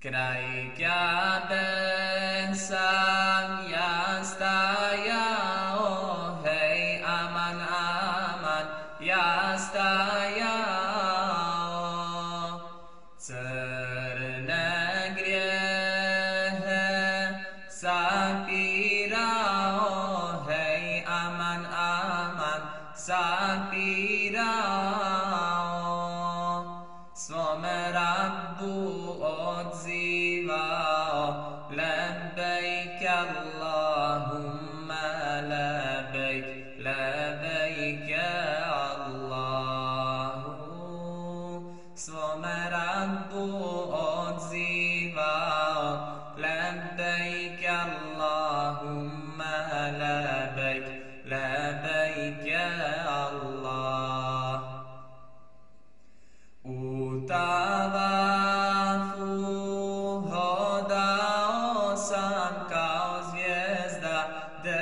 Kraj kjabe sam ja stajao, hej aman aman ja stajao. Crne grijehe sapirao, hej aman aman sapirao. عظيما. لبيك اللهم لبيك لبيك الله. صم ربك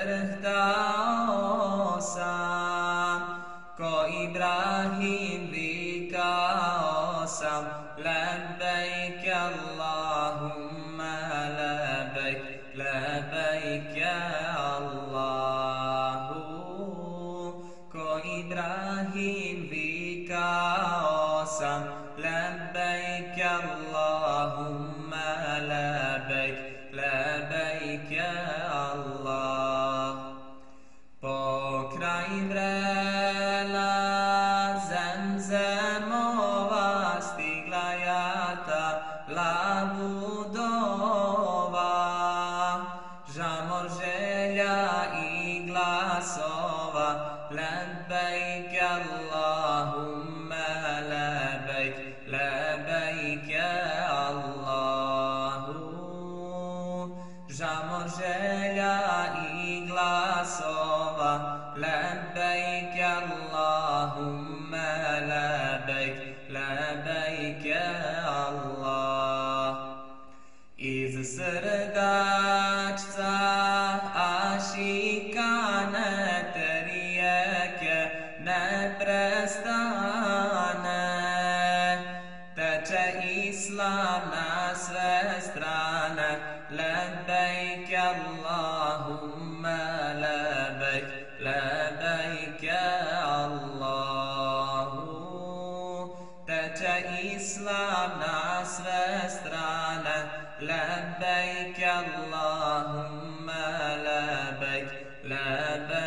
drhtao sam, ko Ibrahim vikao sam, lebejk Allahumma lebejk, lebejk Allahu, ko Ibrahim lebejk Allahumma لبيك اللهم Allahumma لبيك الله Allahu. Žamor želja i glasova لبيك Allahumma lebejk Lebejk Allah Iz srdačca prestane Teče islam na sve strane. Lebejk Allahumma lebejk Lebejk Allahu. Teče islam na sve strane. Lebejk Allahumma lebejk Lebejk